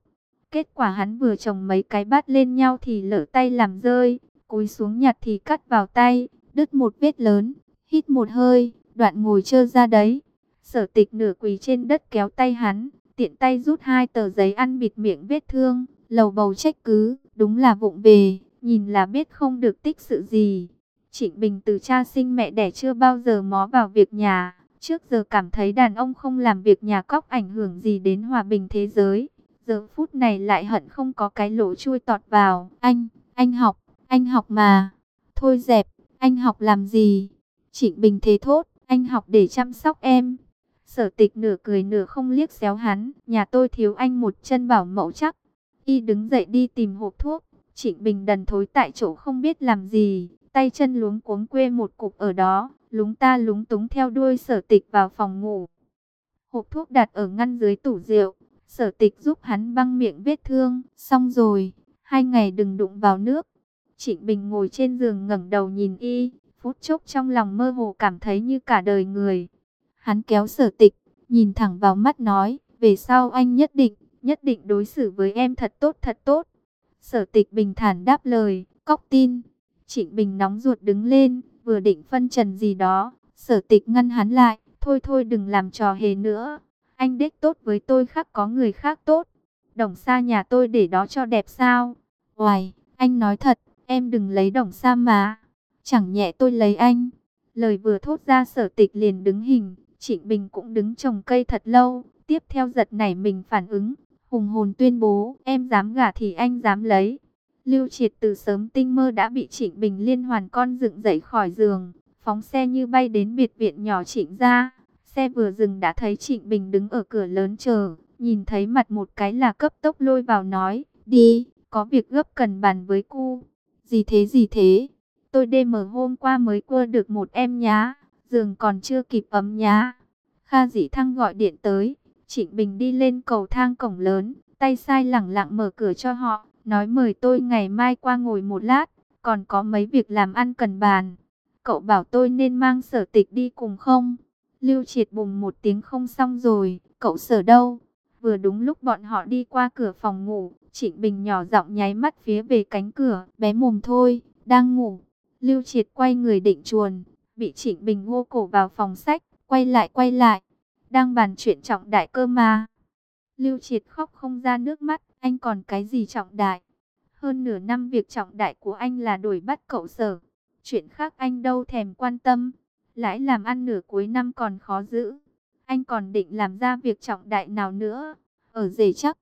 Kết quả hắn vừa trồng mấy cái bát lên nhau thì lỡ tay làm rơi, cúi xuống nhặt thì cắt vào tay, đứt một vết lớn, hít một hơi, đoạn ngồi trơ ra đấy. Sở tịch nửa quỳ trên đất kéo tay hắn, tiện tay rút hai tờ giấy ăn bịt miệng vết thương, lầu bầu trách cứ, đúng là vụng về, nhìn là biết không được tích sự gì. Trịnh Bình từ cha sinh mẹ đẻ chưa bao giờ mó vào việc nhà, trước giờ cảm thấy đàn ông không làm việc nhà cóc ảnh hưởng gì đến hòa bình thế giới. Giờ phút này lại hận không có cái lỗ chui tọt vào. Anh, anh học, anh học mà. Thôi dẹp, anh học làm gì? Trịnh Bình thế thốt, anh học để chăm sóc em. Sở tịch nửa cười nửa không liếc xéo hắn. Nhà tôi thiếu anh một chân bảo mẫu chắc. Y đứng dậy đi tìm hộp thuốc. Trịnh Bình đần thối tại chỗ không biết làm gì. Tay chân luống cuống quê một cục ở đó. Lúng ta lúng túng theo đuôi sở tịch vào phòng ngủ. Hộp thuốc đặt ở ngăn dưới tủ rượu. Sở tịch giúp hắn băng miệng vết thương. Xong rồi. Hai ngày đừng đụng vào nước. Trịnh Bình ngồi trên giường ngẩng đầu nhìn y. Phút chốc trong lòng mơ hồ cảm thấy như cả đời người. Hắn kéo sở tịch. Nhìn thẳng vào mắt nói. Về sau anh nhất định. Nhất định đối xử với em thật tốt thật tốt. Sở tịch bình thản đáp lời. Cóc tin. Trịnh Bình nóng ruột đứng lên. Vừa định phân trần gì đó. Sở tịch ngăn hắn lại. Thôi thôi đừng làm trò hề nữa. Anh đếch tốt với tôi khác có người khác tốt. Đồng xa nhà tôi để đó cho đẹp sao? Hoài, anh nói thật, em đừng lấy đồng xa mà. Chẳng nhẹ tôi lấy anh. Lời vừa thốt ra sở tịch liền đứng hình. Trịnh Bình cũng đứng trồng cây thật lâu. Tiếp theo giật nảy mình phản ứng. Hùng hồn tuyên bố, em dám gả thì anh dám lấy. Lưu Triệt từ sớm tinh mơ đã bị Trịnh Bình liên hoàn con dựng dậy khỏi giường. Phóng xe như bay đến biệt viện nhỏ Trịnh ra. Xe vừa dừng đã thấy Trịnh Bình đứng ở cửa lớn chờ, nhìn thấy mặt một cái là cấp tốc lôi vào nói, đi, có việc gấp cần bàn với cu. Gì thế gì thế, tôi đêm mở hôm qua mới cua được một em nhá, giường còn chưa kịp ấm nhá. Kha dĩ thăng gọi điện tới, Trịnh Bình đi lên cầu thang cổng lớn, tay sai lẳng lặng mở cửa cho họ, nói mời tôi ngày mai qua ngồi một lát, còn có mấy việc làm ăn cần bàn. Cậu bảo tôi nên mang sở tịch đi cùng không? Lưu triệt bùng một tiếng không xong rồi, cậu sở đâu? Vừa đúng lúc bọn họ đi qua cửa phòng ngủ, Trịnh Bình nhỏ giọng nháy mắt phía về cánh cửa, bé mồm thôi, đang ngủ. Lưu triệt quay người định chuồn, bị Trịnh Bình ngô cổ vào phòng sách, quay lại quay lại, đang bàn chuyện trọng đại cơ mà. Lưu triệt khóc không ra nước mắt, anh còn cái gì trọng đại? Hơn nửa năm việc trọng đại của anh là đuổi bắt cậu sở. Chuyện khác anh đâu thèm quan tâm lãi làm ăn nửa cuối năm còn khó giữ. Anh còn định làm ra việc trọng đại nào nữa? Ở rể chắc.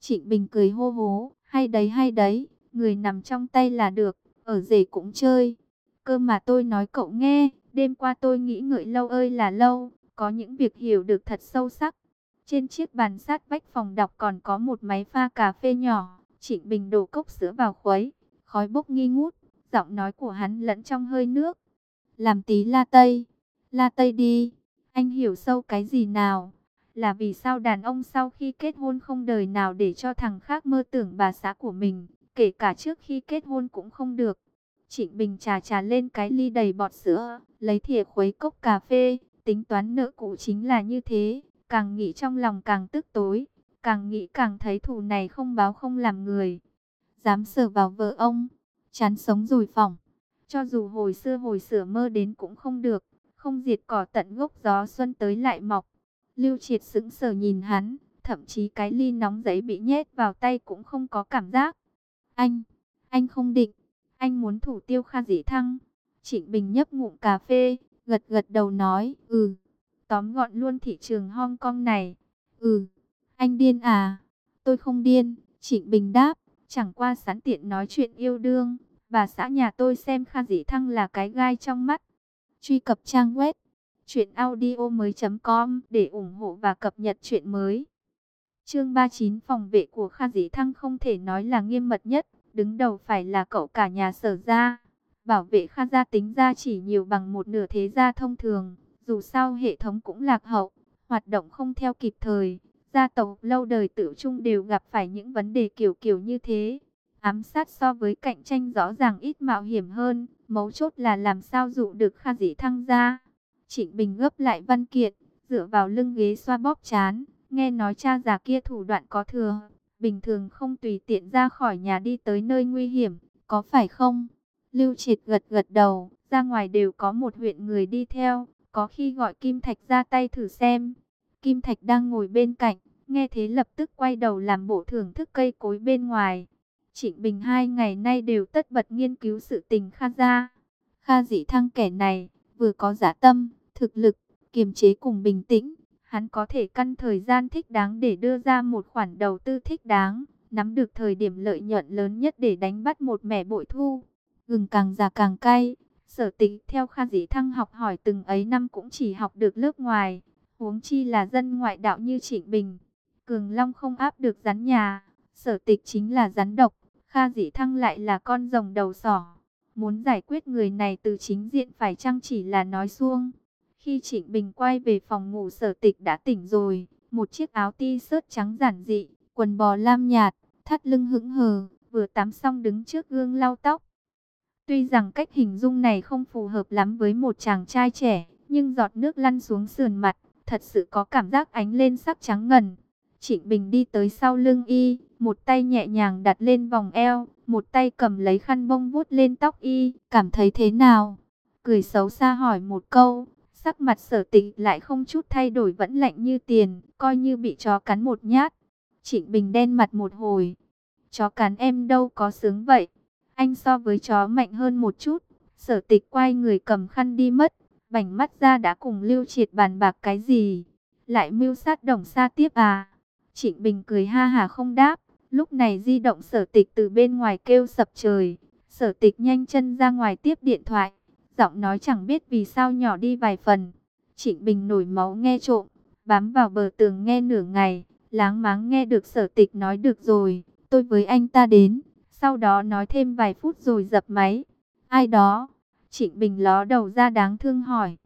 Trịnh Bình cười hô hố, hay đấy hay đấy, người nằm trong tay là được, ở rể cũng chơi. Cơ mà tôi nói cậu nghe, đêm qua tôi nghĩ ngợi lâu ơi là lâu, có những việc hiểu được thật sâu sắc. Trên chiếc bàn sát vách phòng đọc còn có một máy pha cà phê nhỏ, Trịnh Bình đổ cốc sữa vào khuấy, khói bốc nghi ngút, giọng nói của hắn lẫn trong hơi nước, làm tí la tây. La tây đi. Anh hiểu sâu cái gì nào? Là vì sao đàn ông sau khi kết hôn không đời nào để cho thằng khác mơ tưởng bà xã của mình. Kể cả trước khi kết hôn cũng không được. Trịnh Bình trà trà lên cái ly đầy bọt sữa. Lấy thìa khuấy cốc cà phê. Tính toán nợ cũ chính là như thế. Càng nghĩ trong lòng càng tức tối. Càng nghĩ càng thấy thù này không báo không làm người. Dám sờ vào vợ ông. Chán sống rồi phỏng. Cho dù hồi xưa hồi sửa mơ đến cũng không được, không diệt cỏ tận gốc gió xuân tới lại mọc. Lưu triệt sững sờ nhìn hắn, thậm chí cái ly nóng giấy bị nhét vào tay cũng không có cảm giác. Anh, anh không định, anh muốn thủ tiêu Kha Dĩ Thăng. Trịnh Bình nhấp ngụm cà phê, gật gật đầu nói, ừ, tóm gọn luôn thị trường Hong Kong này. Ừ, anh điên à? Tôi không điên, Trịnh Bình đáp, chẳng qua sẵn tiện nói chuyện yêu đương, Bà xã nhà tôi xem Kha Dĩ Thăng là cái gai trong mắt. Truy cập trang web truyệnaudiomoi.com để ủng hộ và cập nhật chuyện mới. Chương 39 phòng vệ của Kha Dĩ Thăng không thể nói là nghiêm mật nhất, đứng đầu phải là cậu cả nhà sở ra. Bảo vệ Kha gia tính ra chỉ nhiều bằng một nửa thế gia thông thường, dù sao hệ thống cũng lạc hậu, hoạt động không theo kịp thời, gia tộc lâu đời tự chung đều gặp phải những vấn đề kiểu kiểu như thế. Ám sát so với cạnh tranh rõ ràng ít mạo hiểm hơn, mấu chốt là làm sao dụ được Kha Dĩ Thăng ra. Trịnh Bình gấp lại văn kiện, dựa vào lưng ghế xoa bóp chán, nghe nói cha già kia thủ đoạn có thừa, bình thường không tùy tiện ra khỏi nhà đi tới nơi nguy hiểm, có phải không? Lưu Triệt gật gật đầu, ra ngoài đều có một huyện người đi theo, có khi gọi Kim Thạch ra tay thử xem. Kim Thạch đang ngồi bên cạnh, nghe thế lập tức quay đầu làm bộ thưởng thức cây cối bên ngoài. Trịnh Bình hai ngày nay đều tất bật nghiên cứu sự tình Kha gia. Kha dĩ thăng kẻ này, vừa có giả tâm, thực lực, kiềm chế cùng bình tĩnh. Hắn có thể căn thời gian thích đáng để đưa ra một khoản đầu tư thích đáng, nắm được thời điểm lợi nhuận lớn nhất để đánh bắt một mẻ bội thu. Gừng càng già càng cay, sở tịch theo Kha dĩ thăng học hỏi từng ấy năm cũng chỉ học được lớp ngoài, huống chi là dân ngoại đạo như Trịnh Bình. Cường Long không áp được rắn nhà, sở tịch chính là rắn độc, Kha dĩ thăng lại là con rồng đầu sỏ. Muốn giải quyết người này từ chính diện phải chăng chỉ là nói xuông. Khi Trịnh Bình quay về phòng ngủ sở tịch đã tỉnh rồi, một chiếc áo ti sớt trắng giản dị, quần bò lam nhạt, thắt lưng hững hờ, vừa tắm xong đứng trước gương lau tóc. Tuy rằng cách hình dung này không phù hợp lắm với một chàng trai trẻ, nhưng giọt nước lăn xuống sườn mặt, thật sự có cảm giác ánh lên sắc trắng ngần. Trịnh Bình đi tới sau lưng y, một tay nhẹ nhàng đặt lên vòng eo, một tay cầm lấy khăn bông vuốt lên tóc y, cảm thấy thế nào? Cười xấu xa hỏi một câu, sắc mặt sở tịch lại không chút thay đổi vẫn lạnh như tiền, coi như bị chó cắn một nhát. Trịnh Bình đen mặt một hồi, chó cắn em đâu có sướng vậy, anh so với chó mạnh hơn một chút. Sở tịch quay người cầm khăn đi mất, bảnh mắt ra đã cùng lưu triệt bàn bạc cái gì, lại mưu sát đồng xa tiếp à. Trịnh Bình cười ha hà không đáp, Lúc này di động sở tịch từ bên ngoài kêu sập trời. Sở tịch nhanh chân ra ngoài tiếp điện thoại. Giọng nói chẳng biết vì sao nhỏ đi vài phần. Trịnh Bình nổi máu nghe trộm. Bám vào bờ tường nghe nửa ngày. Láng máng nghe được sở tịch nói được rồi. Tôi với anh ta đến. Sau đó nói thêm vài phút rồi dập máy. Ai đó? Trịnh Bình ló đầu ra đáng thương hỏi.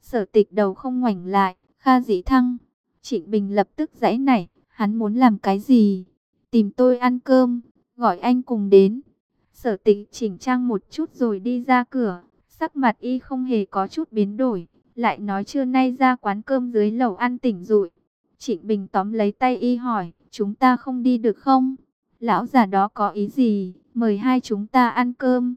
Sở tịch đầu không ngoảnh lại. Kha dĩ thăng. Trịnh Bình lập tức giãy nảy. Hắn muốn làm cái gì? tìm tôi ăn cơm, gọi anh cùng đến. Sở tịch chỉnh trang một chút rồi đi ra cửa, sắc mặt y không hề có chút biến đổi, lại nói trưa nay ra quán cơm dưới lầu ăn tỉnh rụi. Trịnh Bình tóm lấy tay y hỏi, chúng ta không đi được không? Lão già đó có ý gì, mời hai chúng ta ăn cơm.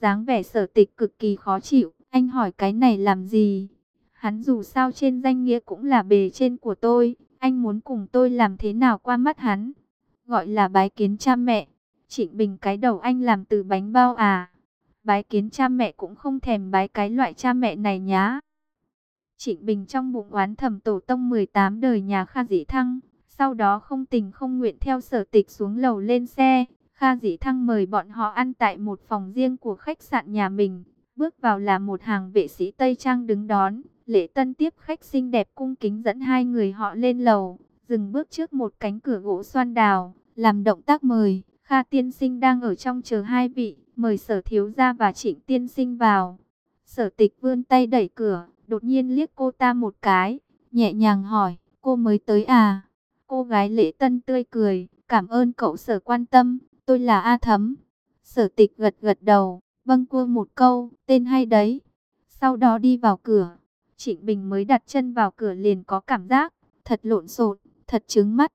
dáng vẻ sở tịch cực kỳ khó chịu, anh hỏi cái này làm gì? Hắn dù sao trên danh nghĩa cũng là bề trên của tôi, anh muốn cùng tôi làm thế nào qua mắt hắn? gọi là bái kiến cha mẹ. Trịnh Bình cái đầu anh làm từ bánh bao à. Bái kiến cha mẹ cũng không thèm bái cái loại cha mẹ này nhá. Trịnh Bình trong bụng oán thầm tổ tông 18 đời nhà Kha Dĩ Thăng. Sau đó không tình không nguyện theo sở tịch xuống lầu lên xe. Kha Dĩ Thăng mời bọn họ ăn tại một phòng riêng của khách sạn nhà mình. Bước vào là một hàng vệ sĩ Tây Trang đứng đón. Lễ tân tiếp khách xinh đẹp cung kính dẫn hai người họ lên lầu dừng bước trước một cánh cửa gỗ xoan đào, làm động tác mời. Kha tiên sinh đang ở trong chờ hai vị, mời sở thiếu gia và trịnh tiên sinh vào. Sở tịch vươn tay đẩy cửa, đột nhiên liếc cô ta một cái, nhẹ nhàng hỏi, cô mới tới à? Cô gái lễ tân tươi cười, cảm ơn cậu sở quan tâm, tôi là A Thấm. Sở tịch gật gật đầu, vâng cua một câu, tên hay đấy. Sau đó đi vào cửa, Trịnh Bình mới đặt chân vào cửa liền có cảm giác, thật lộn xộn thật trứng mắt.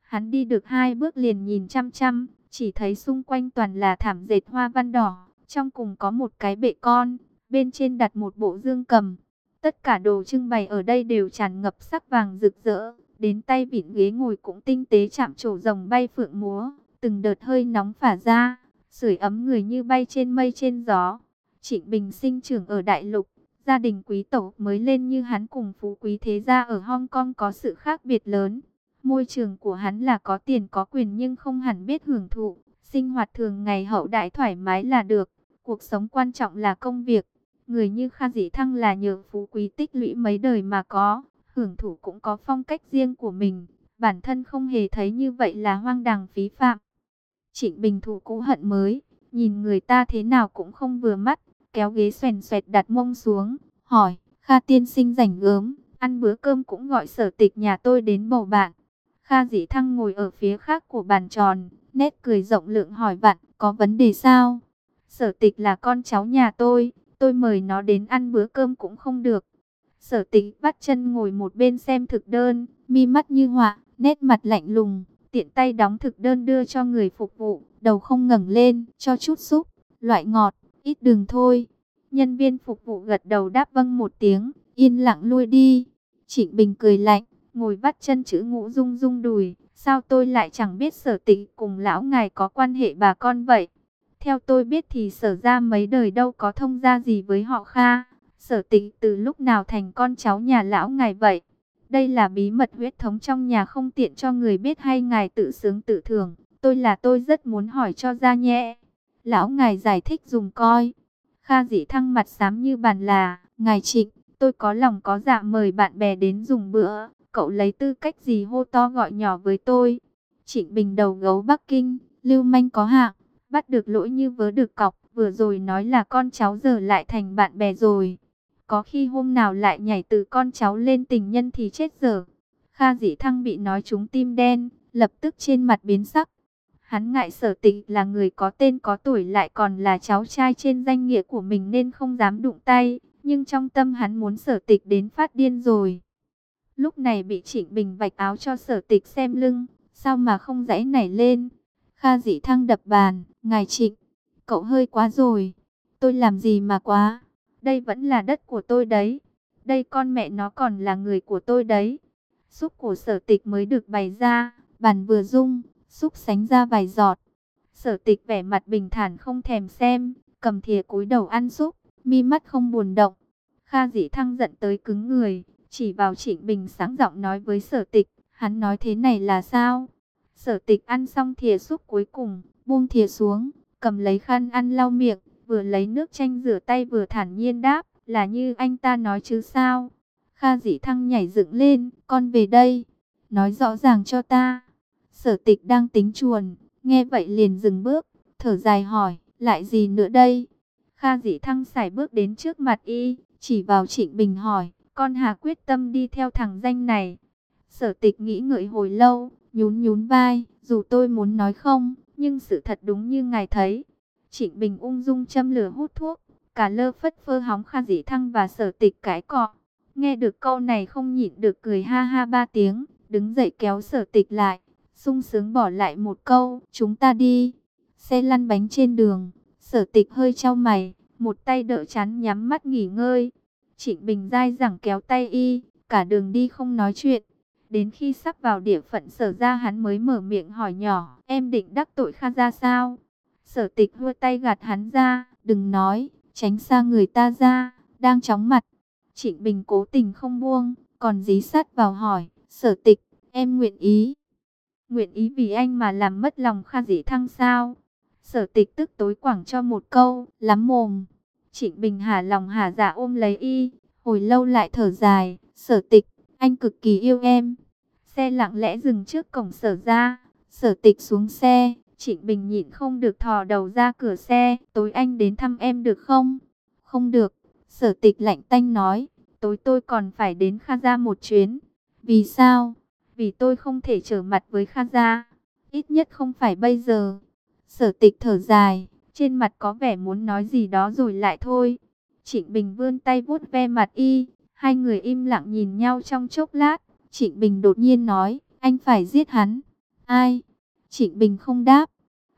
Hắn đi được hai bước liền nhìn chăm chăm, chỉ thấy xung quanh toàn là thảm dệt hoa văn đỏ, trong cùng có một cái bệ con, bên trên đặt một bộ dương cầm. Tất cả đồ trưng bày ở đây đều tràn ngập sắc vàng rực rỡ, đến tay vịn ghế ngồi cũng tinh tế chạm trổ rồng bay phượng múa, từng đợt hơi nóng phả ra, sưởi ấm người như bay trên mây trên gió. Trịnh Bình sinh trưởng ở Đại Lục, gia đình quý tộc mới lên như hắn cùng phú quý thế gia ở Hong Kong có sự khác biệt lớn. Môi trường của hắn là có tiền có quyền nhưng không hẳn biết hưởng thụ. Sinh hoạt thường ngày hậu đại thoải mái là được. Cuộc sống quan trọng là công việc. Người như Kha Dĩ Thăng là nhờ phú quý tích lũy mấy đời mà có. Hưởng thụ cũng có phong cách riêng của mình. Bản thân không hề thấy như vậy là hoang đàng phí phạm. Trịnh Bình thủ cũ hận mới. Nhìn người ta thế nào cũng không vừa mắt. Kéo ghế xoèn xoẹt đặt mông xuống. Hỏi, Kha tiên sinh rảnh gớm. Ăn bữa cơm cũng gọi sở tịch nhà tôi đến bầu bạn. Kha dĩ thăng ngồi ở phía khác của bàn tròn, nét cười rộng lượng hỏi vặn, có vấn đề sao? Sở tịch là con cháu nhà tôi, tôi mời nó đến ăn bữa cơm cũng không được. Sở tịch bắt chân ngồi một bên xem thực đơn, mi mắt như họa, nét mặt lạnh lùng, tiện tay đóng thực đơn đưa cho người phục vụ, đầu không ngẩng lên, cho chút súp, loại ngọt, ít đường thôi. Nhân viên phục vụ gật đầu đáp vâng một tiếng, yên lặng lui đi. Trịnh Bình cười lạnh, ngồi vắt chân chữ ngũ rung rung đùi. Sao tôi lại chẳng biết sở tịch cùng lão ngài có quan hệ bà con vậy? Theo tôi biết thì sở ra mấy đời đâu có thông gia gì với họ Kha. Sở tịch từ lúc nào thành con cháu nhà lão ngài vậy? Đây là bí mật huyết thống trong nhà không tiện cho người biết hay ngài tự sướng tự thưởng. Tôi là tôi rất muốn hỏi cho ra nhẹ. Lão ngài giải thích dùng coi. Kha dĩ thăng mặt xám như bàn là, ngài trịnh, tôi có lòng có dạ mời bạn bè đến dùng bữa. Cậu lấy tư cách gì hô to gọi nhỏ với tôi? Trịnh Bình đầu gấu Bắc Kinh, lưu manh có hạng, bắt được lỗi như vớ được cọc. Vừa rồi nói là con cháu giờ lại thành bạn bè rồi. Có khi hôm nào lại nhảy từ con cháu lên tình nhân thì chết dở. Kha dĩ thăng bị nói trúng tim đen, lập tức trên mặt biến sắc. Hắn ngại sở tịch là người có tên có tuổi lại còn là cháu trai trên danh nghĩa của mình nên không dám đụng tay. Nhưng trong tâm hắn muốn sở tịch đến phát điên rồi. Lúc này bị Trịnh Bình vạch áo cho sở tịch xem lưng, sao mà không dãy nảy lên. Kha dĩ thăng đập bàn, ngài Trịnh, cậu hơi quá rồi. Tôi làm gì mà quá, đây vẫn là đất của tôi đấy. Đây con mẹ nó còn là người của tôi đấy. Xúc của sở tịch mới được bày ra, bàn vừa rung, xúc sánh ra vài giọt. Sở tịch vẻ mặt bình thản không thèm xem, cầm thìa cúi đầu ăn xúc, mi mắt không buồn động. Kha dĩ thăng giận tới cứng người, chỉ vào Trịnh Bình sáng giọng nói với sở tịch, hắn nói thế này là sao? Sở tịch ăn xong thìa súp cuối cùng, buông thìa xuống, cầm lấy khăn ăn lau miệng, vừa lấy nước chanh rửa tay vừa thản nhiên đáp, là như anh ta nói chứ sao? Kha dĩ thăng nhảy dựng lên, con về đây, nói rõ ràng cho ta. Sở tịch đang tính chuồn, nghe vậy liền dừng bước, thở dài hỏi, lại gì nữa đây? Kha dĩ thăng xài bước đến trước mặt y, chỉ vào Trịnh Bình hỏi, con Hà quyết tâm đi theo thằng danh này. Sở tịch nghĩ ngợi hồi lâu, nhún nhún vai, dù tôi muốn nói không, nhưng sự thật đúng như ngài thấy. Trịnh Bình ung dung châm lửa hút thuốc, cả lơ phất phơ hóng kha dĩ thăng và sở tịch cãi cọ. Nghe được câu này không nhịn được cười ha ha ba tiếng, đứng dậy kéo sở tịch lại, sung sướng bỏ lại một câu, chúng ta đi. Xe lăn bánh trên đường, sở tịch hơi trao mày, một tay đỡ chắn nhắm mắt nghỉ ngơi. Trịnh Bình dai dẳng kéo tay y, cả đường đi không nói chuyện. Đến khi sắp vào địa phận sở ra hắn mới mở miệng hỏi nhỏ, em định đắc tội Kha ra sao? Sở tịch hua tay gạt hắn ra, đừng nói, tránh xa người ta ra, đang chóng mặt. Trịnh Bình cố tình không buông, còn dí sát vào hỏi, sở tịch, em nguyện ý. Nguyện ý vì anh mà làm mất lòng Kha dĩ thăng sao? Sở tịch tức tối quảng cho một câu, lắm mồm. Trịnh Bình hà lòng hà giả ôm lấy y, hồi lâu lại thở dài, sở tịch, anh cực kỳ yêu em. Xe lặng lẽ dừng trước cổng sở ra, sở tịch xuống xe, Trịnh Bình nhịn không được thò đầu ra cửa xe, tối anh đến thăm em được không? Không được, sở tịch lạnh tanh nói, tối tôi còn phải đến Kha Gia một chuyến. Vì sao? Vì tôi không thể trở mặt với Kha Gia, ít nhất không phải bây giờ. Sở tịch thở dài, trên mặt có vẻ muốn nói gì đó rồi lại thôi. Trịnh Bình vươn tay vuốt ve mặt y, hai người im lặng nhìn nhau trong chốc lát. Trịnh Bình đột nhiên nói, anh phải giết hắn. Ai? Trịnh Bình không đáp.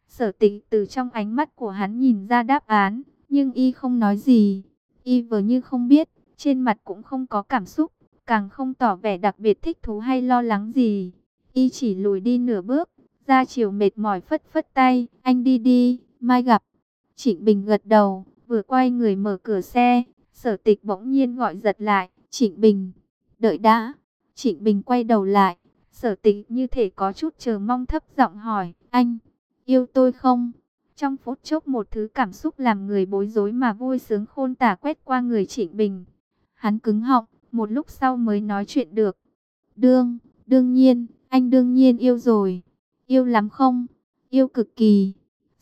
Sở tịch từ trong ánh mắt của hắn nhìn ra đáp án, nhưng y không nói gì. Y vừa như không biết, trên mặt cũng không có cảm xúc, càng không tỏ vẻ đặc biệt thích thú hay lo lắng gì. Y chỉ lùi đi nửa bước, ra chiều mệt mỏi phất phất tay, anh đi đi, mai gặp. Trịnh Bình gật đầu, vừa quay người mở cửa xe, sở tịch bỗng nhiên gọi giật lại, Trịnh Bình, đợi đã. Trịnh Bình quay đầu lại, sở tịch như thể có chút chờ mong thấp giọng hỏi, anh, yêu tôi không? Trong phút chốc một thứ cảm xúc làm người bối rối mà vui sướng khôn tả quét qua người Trịnh Bình. Hắn cứng họng, một lúc sau mới nói chuyện được. Đương, đương nhiên, anh đương nhiên yêu rồi. Yêu lắm không? Yêu cực kỳ.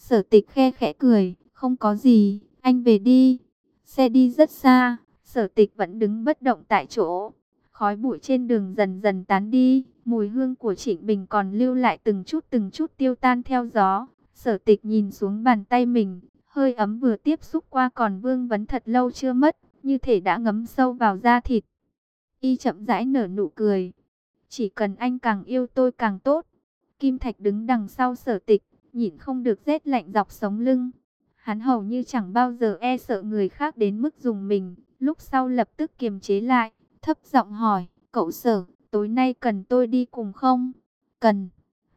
Sở tịch khe khẽ cười, không có gì, anh về đi. Xe đi rất xa, sở tịch vẫn đứng bất động tại chỗ. Khói bụi trên đường dần dần tán đi, mùi hương của Trịnh Bình còn lưu lại từng chút từng chút tiêu tan theo gió. Sở tịch nhìn xuống bàn tay mình, hơi ấm vừa tiếp xúc qua còn vương vấn thật lâu chưa mất, như thể đã ngấm sâu vào da thịt. Y chậm rãi nở nụ cười. Chỉ cần anh càng yêu tôi càng tốt. Kim Thạch đứng đằng sau sở tịch, nhìn không được rét lạnh dọc sống lưng. Hắn hầu như chẳng bao giờ e sợ người khác đến mức dùng mình, lúc sau lập tức kiềm chế lại, thấp giọng hỏi, cậu sở, tối nay cần tôi đi cùng không? Cần.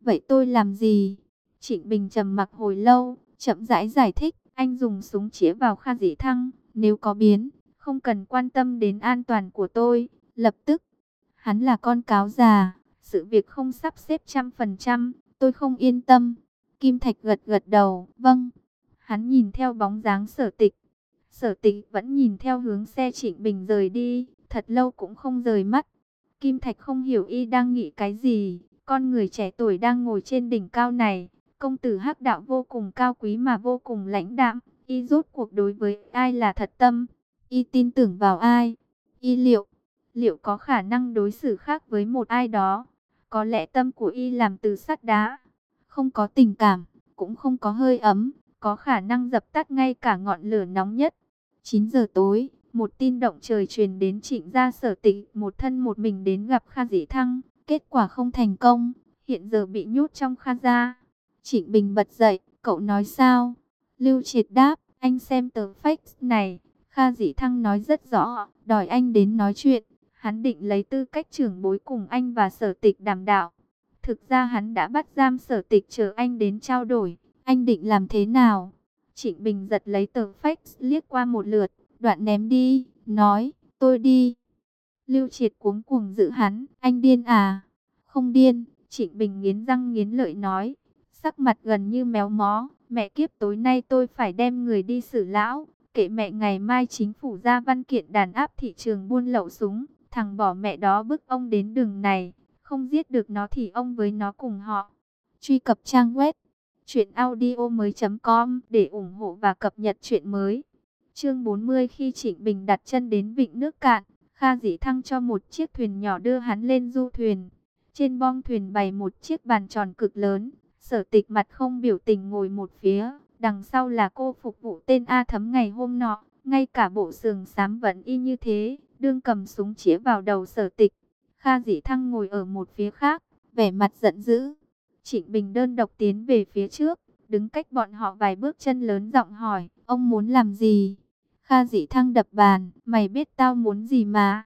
Vậy tôi làm gì? Trịnh Bình trầm mặc hồi lâu, chậm rãi giải thích, anh dùng súng chĩa vào Kha Dĩ Thăng, nếu có biến, không cần quan tâm đến an toàn của tôi, lập tức. Hắn là con cáo già, sự việc không sắp xếp trăm phần trăm, tôi không yên tâm. Kim Thạch gật gật đầu, vâng. Hắn nhìn theo bóng dáng sở tịch. Sở tịch vẫn nhìn theo hướng xe Trịnh Bình rời đi, thật lâu cũng không rời mắt. Kim Thạch không hiểu y đang nghĩ cái gì, con người trẻ tuổi đang ngồi trên đỉnh cao này, công tử hắc đạo vô cùng cao quý mà vô cùng lãnh đạm, y rốt cuộc đối với ai là thật tâm, y tin tưởng vào ai, y liệu, liệu có khả năng đối xử khác với một ai đó, có lẽ tâm của y làm từ sắt đá, không có tình cảm, cũng không có hơi ấm, có khả năng dập tắt ngay cả ngọn lửa nóng nhất. 9 giờ tối, một tin động trời truyền đến trịnh gia sở tịch, một thân một mình đến gặp Kha Dĩ Thăng, kết quả không thành công, hiện giờ bị nhốt trong Kha gia. Trịnh Bình bật dậy, cậu nói sao? Lưu Triệt đáp, anh xem tờ fax này, Kha Dĩ Thăng nói rất rõ, đòi anh đến nói chuyện. Hắn định lấy tư cách trưởng bối cùng anh và sở tịch đàm đạo. Thực ra hắn đã bắt giam sở tịch chờ anh đến trao đổi. Anh định làm thế nào? Trịnh Bình giật lấy tờ fax liếc qua một lượt, đoạn ném đi, nói, tôi đi. Lưu Triệt cuống cuồng giữ hắn, anh điên à? Không điên, Trịnh Bình nghiến răng nghiến lợi nói, sắc mặt gần như méo mó, mẹ kiếp tối nay tôi phải đem người đi xử lão, kệ mẹ ngày mai chính phủ ra văn kiện đàn áp thị trường buôn lậu súng, thằng bỏ mẹ đó bức ông đến đường này, không giết được nó thì ông với nó cùng họ. Truy cập trang web truyệnaudiomoi.com để ủng hộ và cập nhật truyện mới. Chương 40 khi Trịnh Bình đặt chân đến vịnh nước cạn, Kha Dĩ Thăng cho một chiếc thuyền nhỏ đưa hắn lên du thuyền. Trên bong thuyền bày một chiếc bàn tròn cực lớn, sở tịch mặt không biểu tình ngồi một phía, đằng sau là cô phục vụ tên A Thấm ngày hôm nọ, ngay cả bộ sườn xám vẫn y như thế, đương cầm súng chĩa vào đầu sở tịch. Kha Dĩ Thăng ngồi ở một phía khác, vẻ mặt giận dữ. Trịnh Bình đơn độc tiến về phía trước, đứng cách bọn họ vài bước chân lớn giọng hỏi, ông muốn làm gì? Kha Dĩ Thăng đập bàn, mày biết tao muốn gì mà?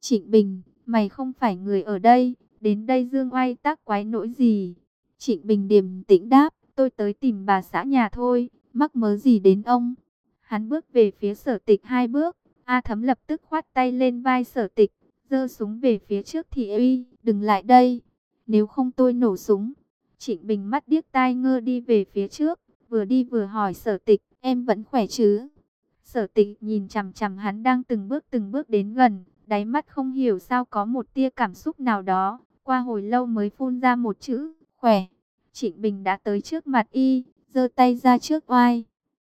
Trịnh Bình, mày không phải người ở đây, đến đây dương oai tác quái nỗi gì? Trịnh Bình điềm tĩnh đáp, tôi tới tìm bà xã nhà thôi, mắc mớ gì đến ông? Hắn bước về phía sở tịch hai bước, A Thấm lập tức khoát tay lên vai sở tịch, giơ súng về phía trước thì uy, đừng lại đây, nếu không tôi nổ súng. Trịnh Bình mắt điếc tai ngơ đi về phía trước, vừa đi vừa hỏi sở tịch, em vẫn khỏe chứ? Sở tịch nhìn chằm chằm hắn đang từng bước từng bước đến gần, đáy mắt không hiểu sao có một tia cảm xúc nào đó, qua hồi lâu mới phun ra một chữ, khỏe. Trịnh Bình đã tới trước mặt y, giơ tay ra trước oai,